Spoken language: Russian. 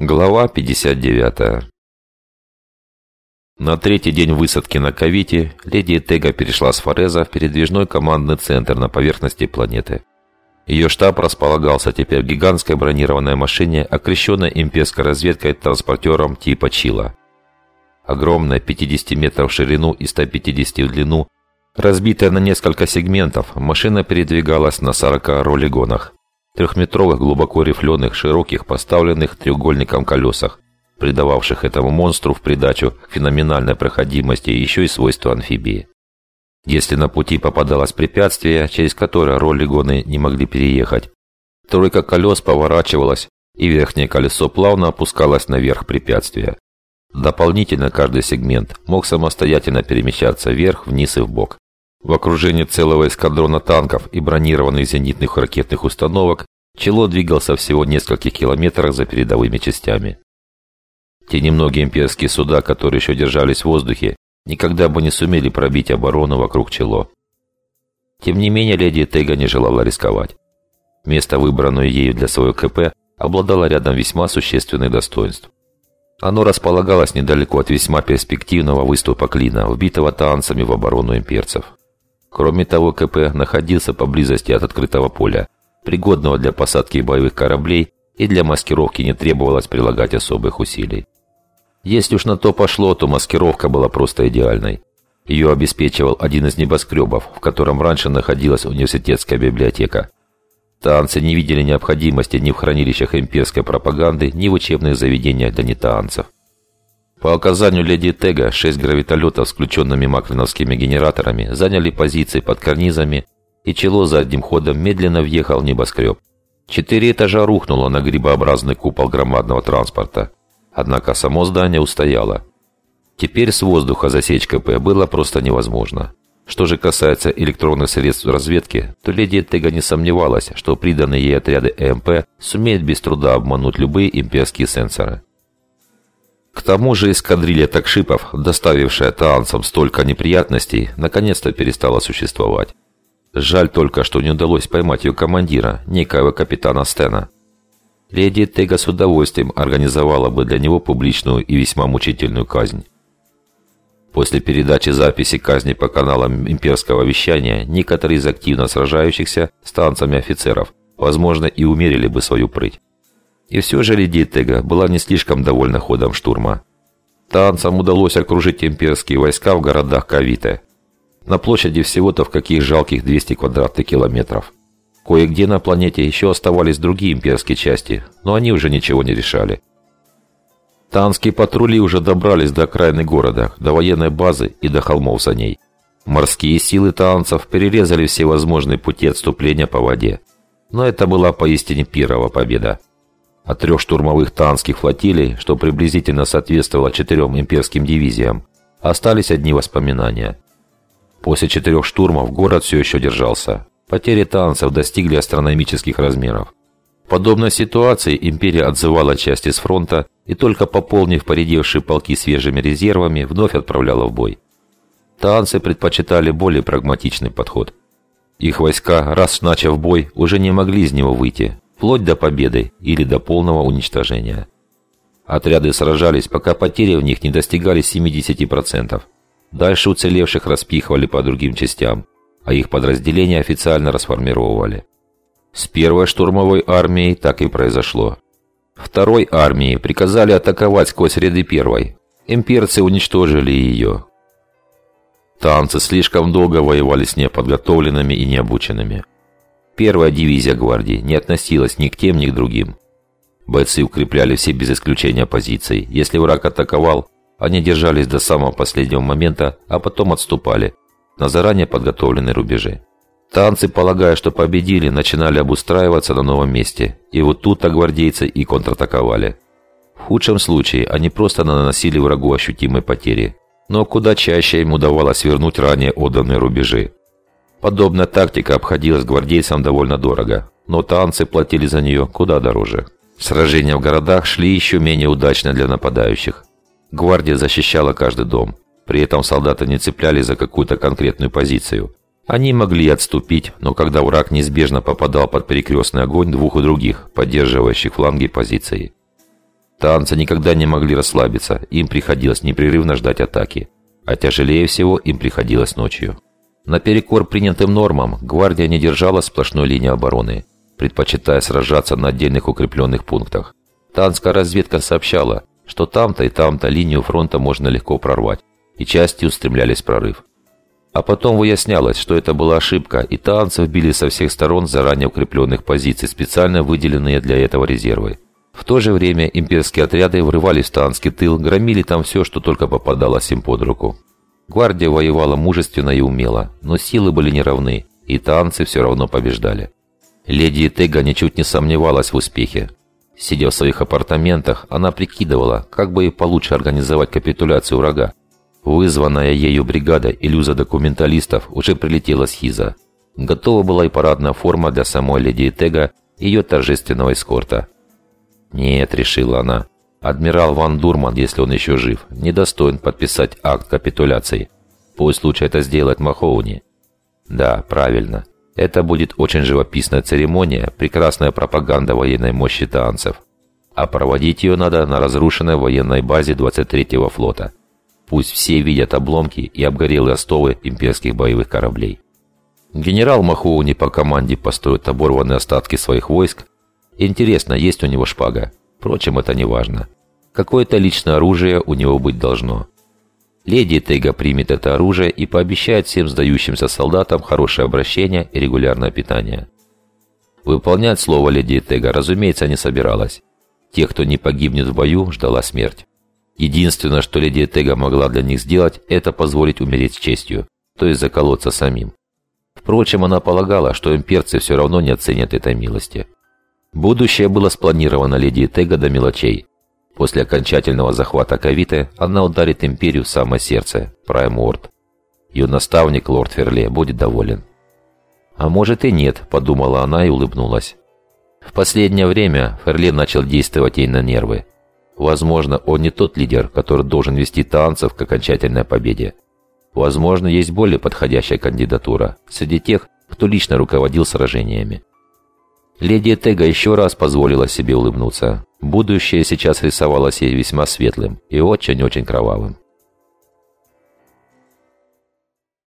Глава 59 На третий день высадки на Кавите леди Тега перешла с Фореза в передвижной командный центр на поверхности планеты. Ее штаб располагался теперь в гигантской бронированной машине, окрещенной имперской разведкой транспортером типа Чила. Огромная 50 метров в ширину и 150 в длину, разбитая на несколько сегментов, машина передвигалась на 40 ролигонах трехметровых глубоко рифленых, широких, поставленных треугольником колесах, придававших этому монстру в придачу феноменальной проходимости еще и свойства амфибии. Если на пути попадалось препятствие, через которое роллигоны не могли переехать, тройка колес поворачивалась, и верхнее колесо плавно опускалось наверх препятствия. Дополнительно каждый сегмент мог самостоятельно перемещаться вверх, вниз и вбок. В окружении целого эскадрона танков и бронированных зенитных ракетных установок Чело двигался всего нескольких километрах за передовыми частями. Те немногие имперские суда, которые еще держались в воздухе, никогда бы не сумели пробить оборону вокруг Чело. Тем не менее, леди Тега не желала рисковать. Место, выбранное ею для своего КП, обладало рядом весьма существенных достоинств. Оно располагалось недалеко от весьма перспективного выступа клина, вбитого танцами в оборону имперцев. Кроме того, КП находился поблизости от открытого поля, пригодного для посадки боевых кораблей и для маскировки не требовалось прилагать особых усилий. Если уж на то пошло, то маскировка была просто идеальной. Ее обеспечивал один из небоскребов, в котором раньше находилась университетская библиотека. Таанцы не видели необходимости ни в хранилищах имперской пропаганды, ни в учебных заведениях для нетаанцев. По оказанию леди Тега, шесть гравитолетов с включенными маклиновскими генераторами заняли позиции под карнизами, и чело задним ходом медленно въехал небоскреб. Четыре этажа рухнуло на грибообразный купол громадного транспорта. Однако само здание устояло. Теперь с воздуха засечь КП было просто невозможно. Что же касается электронных средств разведки, то леди Тега не сомневалась, что приданные ей отряды ЭМП сумеют без труда обмануть любые имперские сенсоры. К тому же эскадрилья такшипов, доставившая таанцам столько неприятностей, наконец-то перестала существовать. Жаль только, что не удалось поймать ее командира, некоего капитана Стена. Леди Тега с удовольствием организовала бы для него публичную и весьма мучительную казнь. После передачи записи казни по каналам имперского вещания, некоторые из активно сражающихся с танцами офицеров, возможно, и умерили бы свою прыть. И все же леди Тега была не слишком довольна ходом штурма. Танцам удалось окружить имперские войска в городах Кавите. На площади всего-то в каких жалких 200 квадратных километров. Кое-где на планете еще оставались другие имперские части, но они уже ничего не решали. Танские патрули уже добрались до окраины города, до военной базы и до холмов за ней. Морские силы танцев перерезали все возможные пути отступления по воде. Но это была поистине пирова победа. От трех штурмовых танских флотилий, что приблизительно соответствовало четырем имперским дивизиям, остались одни воспоминания. После четырех штурмов город все еще держался. Потери танцев достигли астрономических размеров. В подобной ситуации империя отзывала части с фронта и только пополнив поредевшие полки свежими резервами, вновь отправляла в бой. Танцы предпочитали более прагматичный подход. Их войска, раз начав бой, уже не могли из него выйти, вплоть до победы или до полного уничтожения. Отряды сражались, пока потери в них не достигали 70%. Дальше уцелевших распихивали по другим частям, а их подразделения официально расформировали. С первой штурмовой армией так и произошло. Второй армии приказали атаковать сквозь ряды первой. Имперцы уничтожили ее. Танцы слишком долго воевали с неподготовленными и необученными. Первая дивизия гвардии не относилась ни к тем, ни к другим. Бойцы укрепляли все без исключения позиции. Если враг атаковал, они держались до самого последнего момента, а потом отступали на заранее подготовленные рубежи. Танцы, полагая, что победили, начинали обустраиваться на новом месте. И вот тут-то гвардейцы и контратаковали. В худшем случае они просто наносили врагу ощутимые потери. Но куда чаще им удавалось вернуть ранее отданные рубежи. Подобная тактика обходилась гвардейцам довольно дорого, но танцы платили за нее куда дороже. Сражения в городах шли еще менее удачно для нападающих. Гвардия защищала каждый дом. При этом солдаты не цеплялись за какую-то конкретную позицию. Они могли отступить, но когда враг неизбежно попадал под перекрестный огонь двух и других, поддерживающих фланги позиции. Танцы никогда не могли расслабиться, им приходилось непрерывно ждать атаки. А тяжелее всего им приходилось ночью. Наперекор принятым нормам, гвардия не держала сплошной линии обороны, предпочитая сражаться на отдельных укрепленных пунктах. Танская разведка сообщала, что там-то и там-то линию фронта можно легко прорвать, и части устремлялись в прорыв. А потом выяснялось, что это была ошибка, и танцев били со всех сторон заранее укрепленных позиций, специально выделенные для этого резервы. В то же время имперские отряды врывались в Таанский тыл, громили там все, что только попадалось им под руку. Гвардия воевала мужественно и умело, но силы были неравны, и танцы все равно побеждали. Леди Тега ничуть не сомневалась в успехе. Сидя в своих апартаментах, она прикидывала, как бы ей получше организовать капитуляцию врага. Вызванная ею бригада иллюза документалистов уже прилетела с Хиза. Готова была и парадная форма для самой леди Тега и ее торжественного эскорта. «Нет», — решила она, — «адмирал Ван Дурман, если он еще жив, недостоин подписать акт капитуляции. Пусть лучше это сделает Махоуни». «Да, правильно. Это будет очень живописная церемония, прекрасная пропаганда военной мощи танцев. А проводить ее надо на разрушенной военной базе 23-го флота. Пусть все видят обломки и обгорелые остовы имперских боевых кораблей». Генерал Махоуни по команде построит оборванные остатки своих войск Интересно, есть у него шпага. Впрочем, это не важно. Какое-то личное оружие у него быть должно. Леди Тега примет это оружие и пообещает всем сдающимся солдатам хорошее обращение и регулярное питание. Выполнять слово леди Тега, разумеется, не собиралась. Тех, кто не погибнет в бою, ждала смерть. Единственное, что леди Тега могла для них сделать, это позволить умереть с честью, то есть заколоться самим. Впрочем, она полагала, что имперцы все равно не оценят этой милости. Будущее было спланировано леди Тега до мелочей. После окончательного захвата Кавиты она ударит империю в самое сердце, Прайм Уорд. Ее наставник, лорд Ферле, будет доволен. «А может и нет», – подумала она и улыбнулась. В последнее время Ферле начал действовать ей на нервы. Возможно, он не тот лидер, который должен вести танцев к окончательной победе. Возможно, есть более подходящая кандидатура среди тех, кто лично руководил сражениями. Леди Тега еще раз позволила себе улыбнуться. Будущее сейчас рисовалось ей весьма светлым и очень-очень кровавым.